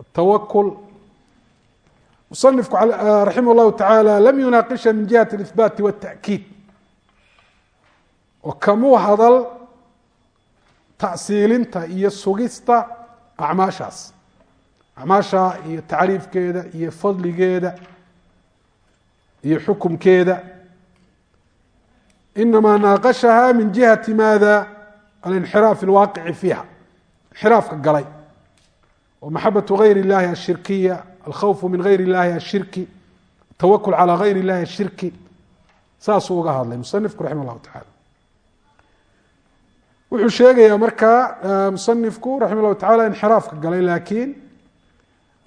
A: altawakul musanifku raximah llahu tacaala lam yunaaqisha min jihati alihbaati waltaأkiid oo kamuu hadal tasiilinta iyo sugista acmaashaas acmaasha iyo tacriifkeeda iyo fadligeeda iyo xukumkeeda inamaa naaqashaha min jihati maada alinxiraaf alwaaqici fiiha inxiraafka galay maxabaة gayr اllahi ashirkiya alkhawfu min gayr اllahi ashirki atawakul calى gayr اllahi ashirki saasuu uga hadlay musanifku raximah اllahu tacala wuxuu sheegayaa markaa musanifku raxima llahu tacala inxiraafka galay laakiin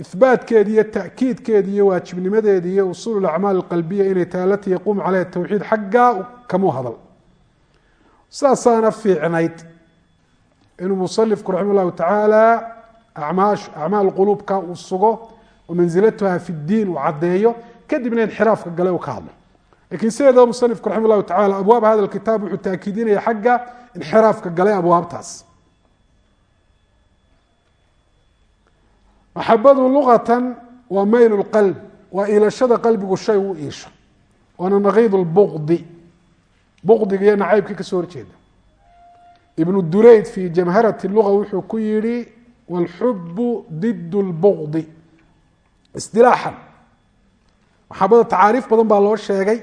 A: ihbaatkeedi iyo takiidkeedi iyo waajibnimadeedi iyo usuul acmaal qalbiya inay tahay alatii yaquumu caleyha tawxiid xaggaa kamuu hadal saasaana fiicnayd inuu musanifku raxima llahu tacaala amaash acmaal quluubka uu sugo oo mansilatuha fi ddiin uu caddeeyo kadibna inxiraafka galay uu ka hadlo lakiin sideedaba musanifku raxima llahu tacala abwaab hada kitaab wuxuu taakiidinaya xagga inxiraafka galay abwaabtaas maxabadu luqatan waa mayl lqalb waa iilashada qalbigu shay u iisho waana naqiid lbuqdi buqdiga iyo nacaybka ka soo horjeeda ibnu durayd fi wاlxubu did اlbuqdi isdilaaxan maxabada tacaariif badan baa loo sheegay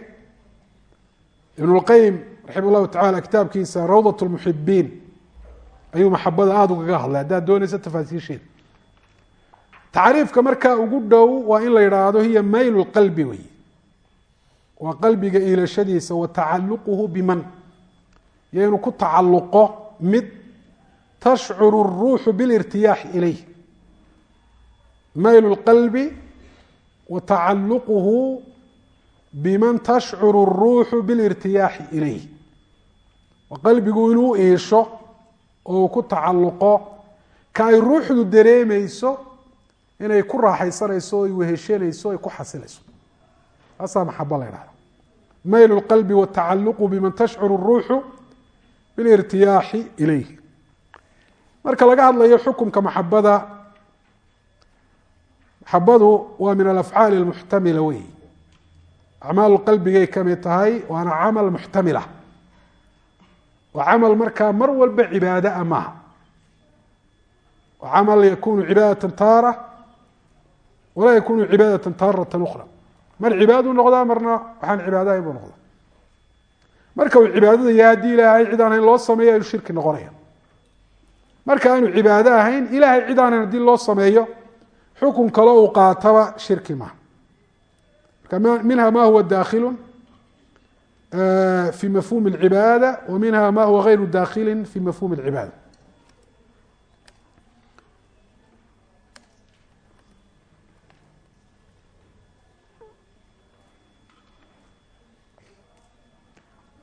A: ibn اlqayim raximah llahu tacala kitaabkiisa rawdat اlmuxibiin ayuu maxabada aada ugaga hadlay haddaad doonaysa tafaasiisheeda tacriifka markaa ugu dhow waa in la yidhaahdo hiya mayl qalbi wey waa qalbiga iilashadiisa wa tacaluquhu biman iyo inuu ku tacaluqo mid tashcuru الruuxu bilirtiyaaxi ilayh mayl اlqalbi wa tacaluquhu biman tashcuru الruuxu bilirtiyaaxi ilayh waa qalbigu inuu iisho oo uu ku tacaluqo ka ay ruuxdu dareemayso inay ku raaxaysanayso ay weheshanayso ay ku xasilayso taasaa maxabo la ydhahda mayl اlqalbi watacaluqu biman tashcuru الruuxu bilirtiyaaxi ilayh marka laga hadlayo xukumka maxabada maxabadu waa min alafcaali اlmuxtamila wey. Acmaal qalbigay ka mid tahay waana camal muxtamila waa camal markaa mar walba cibaada'a maaha. Waa camal yakunu cibaadata taara walaa yakunu cibaadata taarata ukra mar cibaaduu noqdaa marna waxaan cibaadahayn buu noqdaa. Marka uu cibaadada yahay haddii ilaahay cid aan loo sameeyo ayuu shirki noqonaya marka aanu cibaado ahayn ilahay cid aan hayn haddii loo sameeyo xukun kale uu qaataba shirki maha marka minha ma huwa dakhilu fi mafhum اlcibaada wa minha ma huwa gayru dakhili fi mafhum اlcibaada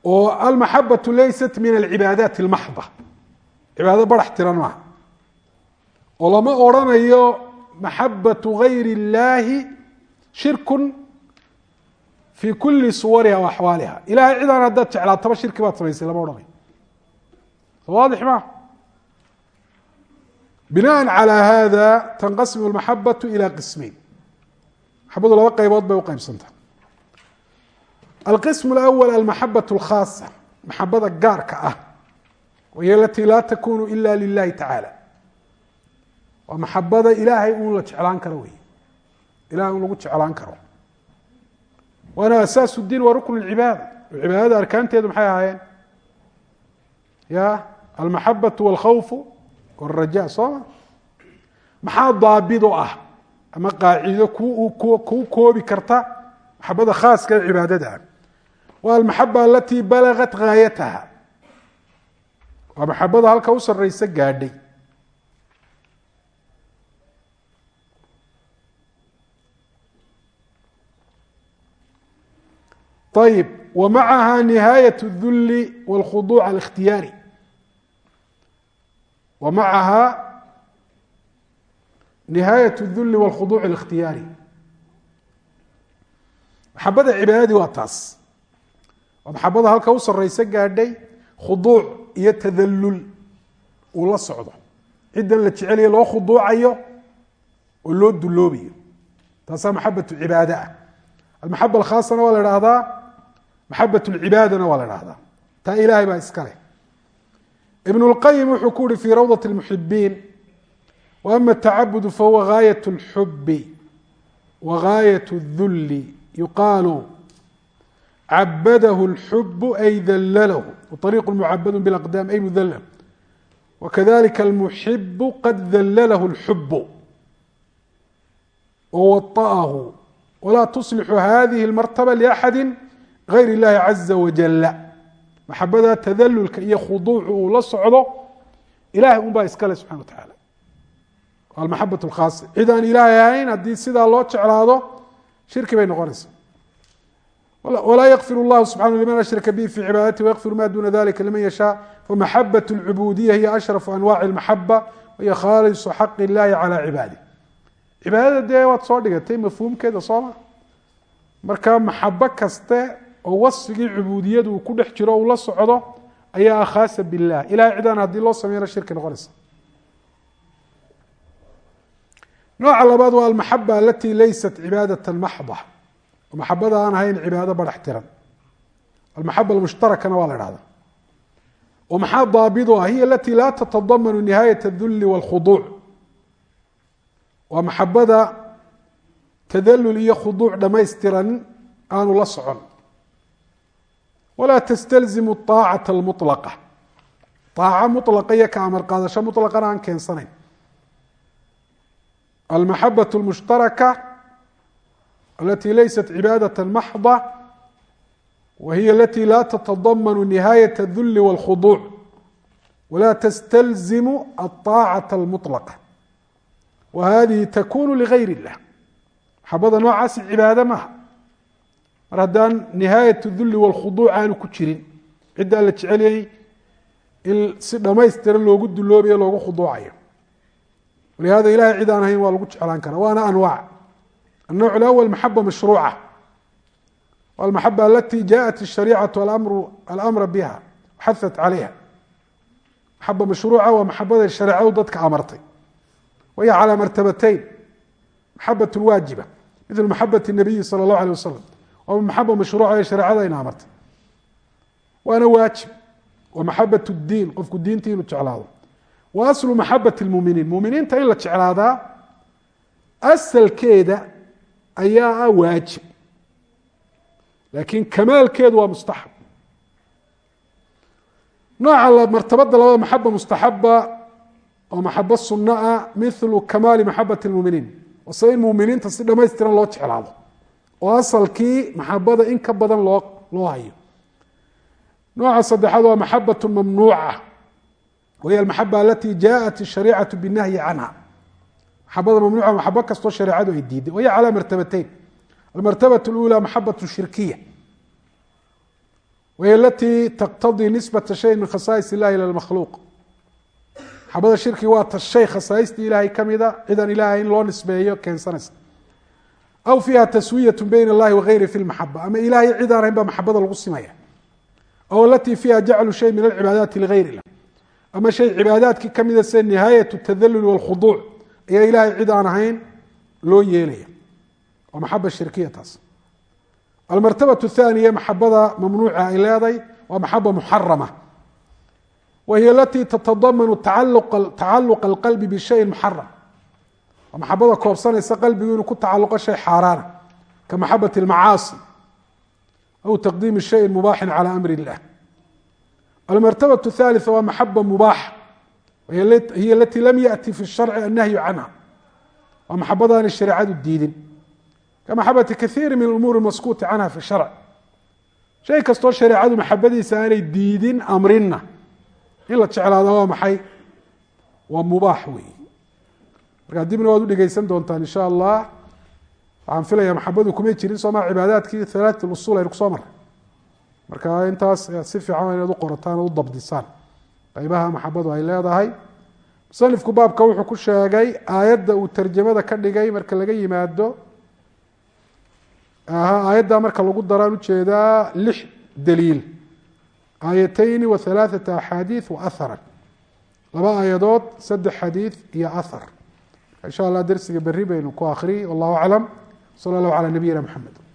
A: oo almaxabaةu laysat min alcibaadaati اlmaxda cibaado barax tiran maaha oo lama odrhanayo maxabaةu gayr اllahi shirku fi kuli suwariha wa axwaaliha ilahay cidaan haddaad jeclaataba shirki baad samaysay lama odhanayo so waadix ma binaءa calى hada tanqasimu اlmaxabaةu ilى qismeyn maxabadu laba qaybood bay uqeybsantah alqism اlأwl almaxabaة اlkhaasa maxabada gaarka ah wahiy laa takunu ila lilahi tacaala waa maxabada ilaahay un la jeclaan karo wey ilahay un lagu jeclaan karo waana asaasu diin waa rukn cibaada cibaadada arkaanteedu maxay ahaayeen ya almaxabatu wاlkhawfu wاlraja soo ma maxaa daabido ah ama qaacido ku ku koobi karta maxabada khaaska cibaadada waa almaxaba alatii balagat gaayataha waa maxabada halka u sareysa gaadhay ayib wa macaha nihaayat اduli wاlkhuduuc alikhtiyaari wa macaha nihaayat اduli wاlkhuduuc اlikhtiyaari maxabada cibaadadii waa taas waa maxabada halka u sareysa gaadhay khuduuc iyo tadallul uu la socdo. Ciddan la jecelayo loo khuduucayo oo loo duloobayo taasaa maxabatu cibaade ah. Almaxaba alkhaasana waa la idhaahdaa maxabat lcibaadana waa la idhahdaa taa ilaahay baa iska leh. Ibn wuxuu ku uhi fii rawdat lmuxibiin wa atacabudu fahuwa gaayat lxubi wa gaayat اdulli yuqaalu cabadahu اlxub ay dalalahu wariiq mucabadu biاlaqdaam ay mudallam wakadalika almuxibu qad dalalahu اlxub wwaطa'ahu walaa tuslixu hadihi اlmartaba liaxadi gayr اllahi caza wajala maxabada tadalulka iyo khuduucu uu la socdo ilahay un baa iskale subxana wa tacaala almaxabat اlkhaasa cid aan ilaahay ahayn haddii sidaa loo jeclaado shirki bay noqonaysa walaa yakfir llahu subxana liman ashraka bihi fii cibaadati wayakfir ma duuna dalika liman yashaa famaxabat اlcubuudiya hiya ashrafu anwaci اlmaxaba wahiya khaalisu xaq illahi calaa cibaadih cibaadada dee waad soo dhigatay mafhuumkeeda sooma marka maxabo kaste oo wasfigii cubuudiyadu uu ku dhex jiro uu la socdo ayaa akhaasa bilah ilahay cidaan haddii loo sameeyana shirki noqonaysa. Nooca labaad waa almaxaba alati laysat cibaadata maxda maxabada aan ahayn cibaado barax tiran almaxaba almushtarakana waa la dhahda oo maxaa daabidu ah hiya alati laa tatadamanu nihaayat اduli wاlkhuduuc waa maxabada tadalul iyo khuduuc dhamaystiran aanu la socon walaa tastalzimu طaacata اlmuطlaqa طaaco muطlaqa iyo ka amar qaadasho muطlaqana aan keensanayn almaxabaة اlmushtaraka alati laysat cibaadaة maxضة wa hiy alati la tatadamn nihaayة الdul wاlkhuduuc wla tstalzimu aلطaacaة اlmuطlqa wa hadihi takunu ligayr اllah maxabada noocaasi cibaado maaha mar haddaan nihaayat duli wاlkhuduuc aanu ku jirin cidda la jecelyay in si dhamaystiran loogu duloobayo loogu khuduucayo walihada ilahay cid aan ahayn waa lagu jeclaan karaa waana anwaac الnوع الأول محبة مشhروuعة المحبة التي جاءت الشhريعة الأمر بها xaثت عaليها محبة مشhروuعة waa محabaday شhaرeecadu dadka amartay وهي عalى مرتبتين محaبة واaجiبة مثل محaبة النبي صلى الله عليه وسلم waa محaبة مشhروuعة ee شhareecadayna amartay waana waaجiب waa محaبة الدين qofku diinta inuu jeclaado wa أصل محaبة المؤمiنiin مؤمiniinta in la jeclaadaa asalkeeda ayaa ah waajib laakiin kamaalkeedu waa mustaxab nooca martabada labada maxaba mustaxaba oo maxabo suno ah milu kamaali maxabat اlmuminiin wase in muminiinta si dhamaystiran loo jeclaado oo asalkii maxabada in ka badan loo loo hayo nooca saddexaad waa maxabaة mamnuuca wahiy almaxaba alati jaءat الshariicaة bالnahyi canha maxabada mamnuuca maxabo kastoo shareecadu ay diiday wahiy calى martabateyn almartabaة اlأulى maxabaة shirkiya wahiy alati taqtadii nisbata shay min khasaais اllahi ilى اmakhluuq maxabada shirkiga waa ta shay khasaaistii ilaahay kamida cidan ilahay in loo nisbeeyo keensanaysa aw fiiha taswiyaة bayn اllahi wagayri fi lmaxaba ama ilahay cid aan ahayn baa maxabada lagu simaya aw alati fiiha jaclu shay min alcibaadaati ligayr illah ama shay cibaadaadkii kamida sida nihaayat اtadalul wاlkhuduuc ayaa ilahay cid aan ahayn loo yeelaya waa maxaba shirkiya taas almartabaة الثaaniya maxabada mamnuuca ay leedahay waa maxaba muxarama wa hiy alati tatadamanu tacaluqa اlqalbi bishayin muxaram waa maxabada koobsanaysa qalbigu inuu ku tacaluqo shay xaaraana ka maxabat اlmacaasi aw taqdiimi shayin mubaaxin calى amri اllah almartabaة الثالثة waa maxaba mubaaxa hiy alati lam yaأti fi الsharci annahyu canha waa maxabadaani shareecadu diidin kamaxabati kaiiri min umuuri maskuuti canha fi sharc shay kastoo shareecadu maxabadiisa aanay diidin amrinna in la jeclaado waa maxay waa mubaax weey markaa dibna waad u dhegeysan doontaan insha allah waxaan filaya maxabadu kumay jirin sooma cibaadaadkii halaaث usul aynu kusoo maray marka intaas si fiican inaad u qorataan oo u dabdisaan qaybaha maxabadu ay leedahay musanifku baabka wuxuu ku sheegay aayadda uu tarjamada ka dhigay marka laga yimaado aayadda marka lagu daraan ujeedaa lix daliil aayatayni wa halaaثata axaadiiث wa aharan laba aayadood saddex xadiid iyo ahar insha allah dersiga berri baynu ku akhriyay wallahu aclam salى اllahu calى nabiyina mxamed